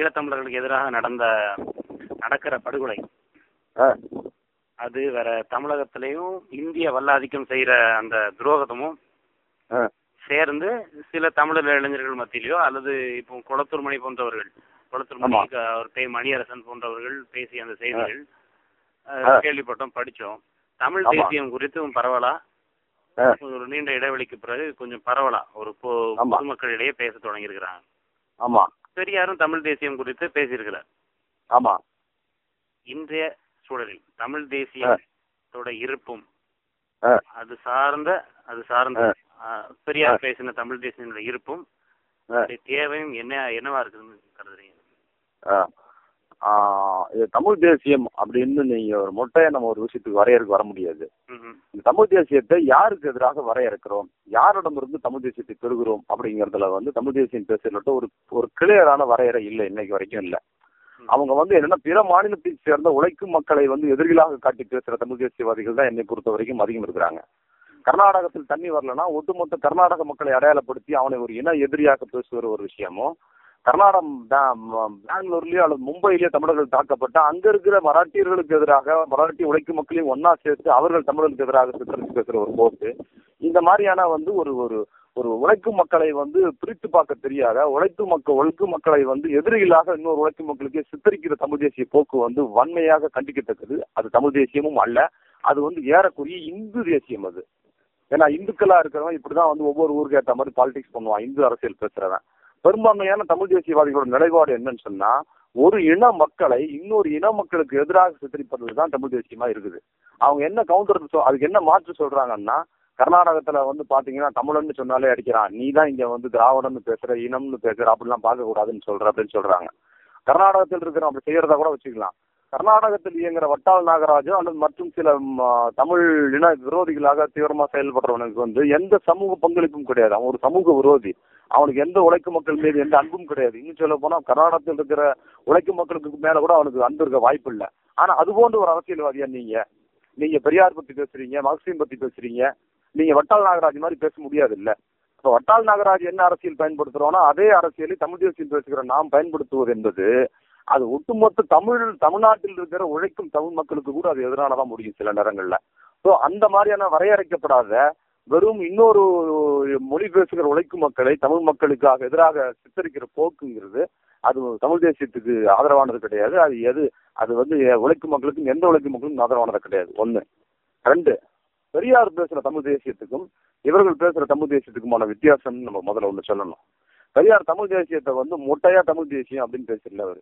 ஈழத்தமிழர்களுக்கு எதிராக நடந்த நடக்கிற படுகொலை. அது வேற தமிழகத்திலையும் இந்திய வல்லாதிக்கம் செய்யற அந்த துரோகமும் ஆ, சேர்ந்து சில தமிழர் இளைஞர்கள் மத்தியிலயோ அல்லது இப்போ குளத்தூர் மணி போன்றவர்கள் குளத்தூர் மணி ஆமா. அவர் பே மணியரசன் போன்றவர்கள் பேசிய அந்த செய்திகள். கேள்விப்பட்டோம் படிச்சோம். தமிழ். தேசியம் குறித்தும் பரவலா? ஒரு நீண்ட இடைவெளிக்கு பிறகு கொஞ்சம் பரவலா? ஒரு. பொதுமக்களிடையே பேச தொடங்கியிருக்கிறாங்க. ஆமா. பெரியாரும் தமிழ் தேசியம் குறித்து பேசியிருக்கிறார். ஆமா. இன்றைய சூழலில் தமிழ் தேசியத்தோட இருப்பும் அது சார்ந்த அது சார்ந்த பெரியார் பேசின தமிழ் தேசியங்களோட இருப்பும் தேவையும் என்ன என்னவா இருக்குதுன்னு கருதுறீங்க? இது தமிழ் தேசியம் அப்படின்னு நீங்க ஒரு மொட்டையை நம்ம ஒரு விஷயத்துக்கு வரையறுக்க வர முடியாது. இந்த தமிழ் தேசியத்தை யாருக்கு எதிராக வரையறுக்கிறோம்? யாரிடமிருந்து தமிழ் தேசியத்தை பெறுகிறோம் அப்படிங்கறதுல வந்து தமிழ் தேசியம் பேசுறதுல ஒரு ஒரு கிளியரான வரையறை இல்லை இன்னைக்கு வரைக்கும் இல்ல. அவங்க வந்து என்னன்னா பிற மாநிலத்தை சேர்ந்த உழைக்கும் மக்களை வந்து எதிரிகளாக காட்டி பேசுற தமிழ் தேசியவாதிகள் தான் என்னை பொறுத்த வரைக்கும் அதிகம் இருக்கிறாங்க. கர்நாடகத்தில் தண்ணி வரலன்னா ஒட்டுமொத்த கர்நாடக மக்களை அடையாளப்படுத்தி அவனை ஒரு இன எதிரியாக பேசுகிற ஒரு விஷயமும் கர்நாடகம் பெங்களூர்லயோ அல்லது மும்பையிலயோ தமிழர்கள் தாக்கப்பட்ட அங்க இருக்கிற மராட்டியர்களுக்கு எதிராக மராட்டி உழைக்கும் மக்களையும் ஒன்னா சேர்த்து அவர்கள் தமிழர்களுக்கு எதிராக சித்தரித்து பேசுற ஒரு போக்கு. இந்த மாதிரியான வந்து ஒரு ஒரு ஒரு உழைக்கும் மக்களை வந்து பிரித்து பார்க்க தெரியாத உழைக்கும் மக்கள் உழைக்கும் மக்களை வந்து எதிரிகளாக இன்னொரு உழைக்கும் மக்களுக்கு சித்தரிக்கிற தமிழ் தேசிய போக்கு வந்து வன்மையாக கண்டிக்கத்தக்கது. அது தமிழ் தேசியமும் அல்ல. அது வந்து ஏறக்குறைய இந்து தேசியம் அது. ஏன்னா இந்துக்களா இருக்கிறவன் இப்படிதான் வந்து ஒவ்வொரு ஊருக்கு ஏற்ற மாதிரி பாலிடிக்ஸ் பண்ணுவான். இந்து அரசியல் பேசுறவன். பெரும்பான்மையான தமிழ் தேசியவாதிகளோட நிலைப்பாடு என்னன்னு சொன்னா ஒரு இன மக்களை இன்னொரு இன மக்களுக்கு எதிராக சித்தரிப்பதுதான் தமிழ் தேசியமா இருக்குது. அவங்க என்ன கவுண்டர் அதுக்கு என்ன மாற்று சொல்றாங்கன்னா கர்நாடகத்துல வந்து பாத்தீங்கன்னா தமிழன்னு சொன்னாலே அடிக்கிறான். நீ தான் இங்க வந்து திராவிடம்னு பேசுற இனம்னு பேசுற அப்படிலாம் பார்க்க கூடாதுன்னு சொல்ற அப்படின்னு சொல்றாங்க. கர்நாடகத்தில் இருக்கிற அப்படி செய்யறதா கூட வச்சுக்கலாம். கர்நாடகத்தில் இயங்குற வட்டால் நாகராஜோ அல்லது மற்றும் சில தமிழ் இன விரோதிகளாக தீவிரமா செயல்படுறவனுக்கு வந்து எந்த சமூக பங்களிப்பும் கிடையாது. அவன் ஒரு சமூக விரோதி. அவனுக்கு எந்த உழைக்கும் மக்கள் மீது எந்த அன்பும் கிடையாது. இன்னும் சொல்ல போனா கர்நாடகத்தில் இருக்கிற உழைக்கும் மக்களுக்கு மேல கூட அவனுக்கு அன்பு இருக்க வாய்ப்பு இல்லை. ஆனா அது போன்ற ஒரு அரசியல்வாதியா நீங்க நீங்க பெரியார் பத்தி பேசுறீங்க மகசீம் பத்தி பேசுறீங்க நீங்க வட்டால் நாகராஜ் மாதிரி பேச முடியாது இல்ல இப்ப வட்டால் நாகராஜ் என்ன அரசியல் பயன்படுத்துறோம்னா அதே அரசியலை தமிழ் தேசியம் பேசுகிற நாம் பயன்படுத்துவது என்பது அது ஒட்டுமொத்த தமிழ் தமிழ்நாட்டில் இருக்கிற உழைக்கும் தமிழ் மக்களுக்கு கூட அது எதிரானதான் முடியும் சில நேரங்கள்ல. ஸோ அந்த மாதிரியான வரையறைக்கப்படாத வெறும் இன்னொரு மொழி பேசுகிற உழைக்கும் மக்களை தமிழ் மக்களுக்காக எதிராக சித்தரிக்கிற போக்குங்கிறது அது தமிழ் தேசியத்துக்கு ஆதரவானது கிடையாது. அது எது அது வந்து உழைக்கும் மக்களுக்கும் எந்த உழைக்கும் மக்களுக்கும் ஆதரவானது கிடையாது. ஒண்ணு. ரெண்டு பெரியார் பேசுற தமிழ் தேசியத்துக்கும் இவர்கள் பேசுற தமிழ் தேசியத்துக்குமான வித்தியாசம் நம்ம முதல்ல ஒண்ணு சொல்லணும். பெரியார் தமிழ் தேசியத்தை வந்து மொட்டையா தமிழ் தேசியம் அப்படின்னு பேசல அவர்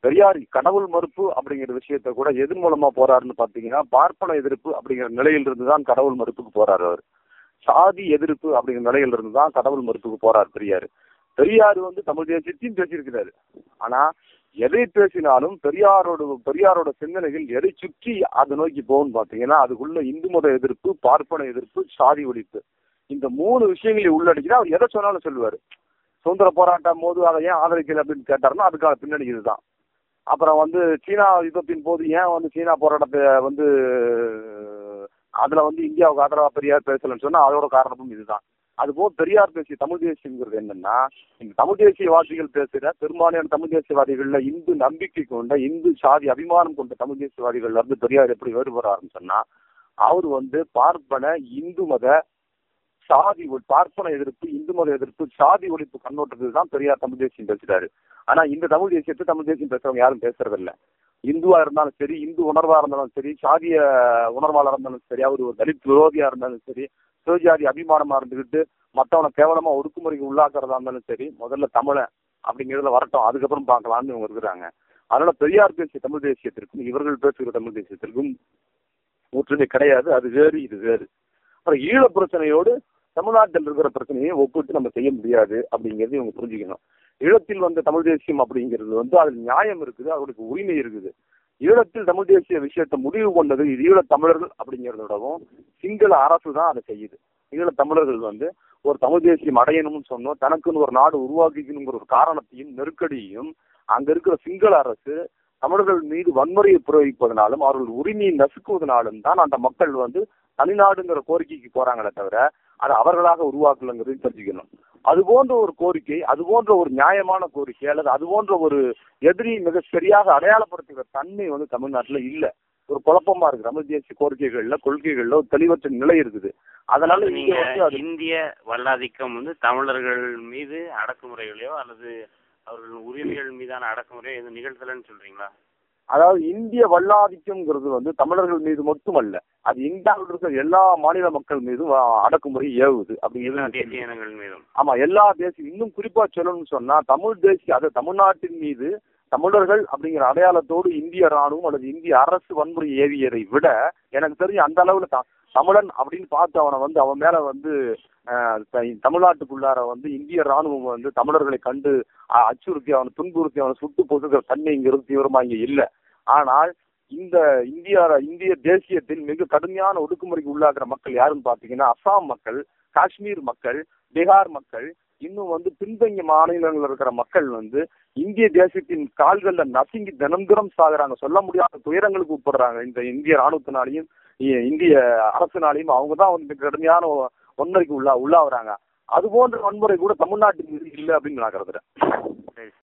பெரியார் கடவுள் மறுப்பு அப்படிங்கிற விஷயத்த கூட எது மூலமா போறாருன்னு பாத்தீங்கன்னா பார்ப்பன எதிர்ப்பு அப்படிங்கிற நிலையில இருந்துதான் கடவுள் மறுப்புக்கு போறாரு அவர். சாதி எதிர்ப்பு அப்படிங்கிற நிலையில இருந்துதான் கடவுள் மறுப்புக்கு போறார் பெரியார். பெரியார் வந்து தமிழ் தேசியத்தையும் பேசியிருக்கிறாரு. ஆனா எதை பேசினாலும் பெரியாரோட பெரியாரோட சிந்தனைகள் எதை சுற்றி அதை நோக்கி போகும்னு பாத்தீங்கன்னா அதுக்குள்ள இந்து மத எதிர்ப்பு பார்ப்பன எதிர்ப்பு சாதி ஒழிப்பு. இந்த மூணு விஷயங்களை உள்ளடக்கி அவர் எதை சொன்னாலும் சொல்லுவாரு. சுதந்திர போராட்டம் போது அதை ஏன் ஆதரிக்கல அப்படின்னு கேட்டாருன்னா அதுக்கான பின்னணி இதுதான். அப்புறம் வந்து சீனா யுத்தத்தின் போது ஏன் வந்து சீனா போராட்டத்தை வந்து அதுல வந்து இந்தியாவுக்கு ஆதரவா பெரியார் பேசலன்னு சொன்னா அதோட காரணமும் இதுதான். அது போக பெரியார் பேசிய தமிழ் தேசியங்கிறது என்னன்னா இந்த தமிழ் தேசியவாதிகள் பேசுற பெரும்பாலான தமிழ் தேசியவாதிகள்ல இந்து நம்பிக்கை கொண்ட இந்து சாதி அபிமானம் கொண்ட தமிழ் தேசியவாதிகள்ல இருந்து பெரியார் எப்படி வேறுபடுறாருன்னு சொன்னா அவர் வந்து பார்ப்பன இந்து மத சாதி ஒ- பார்ப்பன எதிர்ப்பு இந்து மத எதிர்ப்பு சாதி ஒழிப்பு கண்ணோட்டத்தில் தான் பெரியார் தமிழ் தேசியம் பேசுறாரு ஆனா இந்த தமிழ் தேசியத்தை தமிழ் தேசியம் பேசுறவங்க யாரும் பேசுறதில்லை. இந்துவா இருந்தாலும் சரி இந்து உணர்வா இருந்தாலும் சரி சாதிய உணர்வாளா இருந்தாலும் சரி அவர் ஒரு தலித் விரோதியா இருந்தாலும் சரி சுயஜாதி அபிமானமா இருந்துகிட்டு மத்தவனை கேவலமா ஒடுக்குமுறைக்கு உள்ளாக்குறதா இருந்தாலும் சரி முதல்ல தமிழன் அப்படிங்கிறதுல வரட்டும். அதுக்கப்புறம் பார்க்கலாம்னு இவங்க இருக்கிறாங்க. அதனால பெரியார் பேசிய தமிழ் தேசியத்திற்கும் இவர்கள் பேசுகிற தமிழ் தேசியத்திற்கும் ஒற்றுமை கிடையாது. அது வேறு இது வேறு. அப்புறம் ஈழ பிரச்சனையோடு தமிழ்நாட்டில் இருக்கிற பிரச்சனையை ஒப்பிட்டு நம்ம செய்ய முடியாது அப்படிங்கிறது இவங்க புரிஞ்சுக்கணும். ஈழத்தில் வந்த தமிழ் தேசியம் அப்படிங்கிறது வந்து அதில் நியாயம் இருக்குது அவருக்கு உரிமை இருக்குது. ஈழத்தில் தமிழ் தேசிய விஷயத்தை முடிவு கொண்டது இது ஈழ தமிழர்கள் அப்படிங்கிறத விடவும் சிங்கள அரசு தான் அதை செய்யுது. ஈழ தமிழர்கள் வந்து ஒரு தமிழ் தேசியம் அடையணும்னு சொன்னோம் தனக்குன்னு ஒரு நாடு உருவாக்கிக்கணுங்கிற ஒரு காரணத்தையும் நெருக்கடியும் அங்க இருக்கிற சிங்கள அரசு தமிழர்கள் மீது வன்முறையை பிரயோகிப்பதனாலும் அவர்கள் உரிமையை நசுக்குவதனாலும் தான் அந்த மக்கள் வந்து தனிநாடுங்கிற கோரிக்கைக்கு போறாங்களே தவிர அது அவர்களாக உருவாக்கலங்கிறது தெரிஞ்சுக்கணும் அது போன்ற ஒரு கோரிக்கை அது போன்ற ஒரு நியாயமான கோரிக்கை அல்லது அது போன்ற ஒரு எதிரி மிக சரியாக அடையாளப்படுத்துகிற தன்மை வந்து தமிழ்நாட்டுல இல்ல. ஒரு குழப்பமா இருக்கு. தமிழ் தேசிய கோரிக்கைகள்ல கொள்கைகள்ல ஒரு தெளிவற்ற நிலை இருக்குது. அதனால நீங்க வந்து இந்திய வல்லாதிக்கம் வந்து தமிழர்கள் மீது அடக்குமுறைகளையோ அல்லது அவர்கள் உரிமைகள் மீதான அடக்குமுறையோ எதுவும் நிகழ்த்தலன்னு சொல்றீங்களா? அதாவது இந்திய வல்லாதிக்கம்ங்கிறது வந்து தமிழர்கள் மீது மட்டுமல்ல அது இந்தியாவில் இருக்கிற எல்லா மாநில மக்கள் மீதும் அடக்குமுறை ஏவுது அப்படிங்கிறது ஆமா எல்லா தேசிய இன்னும் குறிப்பா சொல்லணும்னு சொன்னா தமிழ் தேசிய அது தமிழ்நாட்டின் மீது தமிழர்கள் அப்படிங்கிற அடையாளத்தோடு இந்திய ராணுவம் அல்லது இந்திய அரசு வன்முறை ஏவியதை விட எனக்கு தெரிஞ்சு அந்த அளவுல தமிழன் அப்படின்னு பார்த்து அவனை வந்து அவன் மேல வந்து தமிழ்நாட்டுக்குள்ளார வந்து இந்திய ராணுவம் வந்து தமிழர்களை கண்டு அச்சுறுத்தி அவனை துன்புறுத்தி அவனை சுட்டு பொசுக்கிற தன்மைங்கிறது தீவிரமா இங்க இல்ல. ஆனால் இந்த இந்திய இந்திய தேசியத்தில் மிக கடுமையான ஒடுக்குமுறைக்கு உள்ளாகிற மக்கள் யாருன்னு பாத்தீங்கன்னா அசாம் மக்கள் காஷ்மீர் மக்கள் பீகார் மக்கள் இன்னும் வந்து பின்தங்கிய மாநிலங்களில் இருக்கிற மக்கள் வந்து இந்திய தேசத்தின் கால்கள்ல நசுங்கி தினம் தினம் சாகுறாங்க. சொல்ல முடியாத துயரங்களுக்கு உட்படுறாங்க. இந்த இந்திய ராணுவத்தினாலையும் இந்திய அரசினாலையும் அவங்க தான் வந்து கடுமையான ஒன்றைக்கு வன்முறைக்கு உள்ளா உள்ளாகுறாங்க. அது போன்ற வன்முறை கூட தமிழ்நாட்டின் இல்லை அப்படின்னு நான் கருதுறேன்.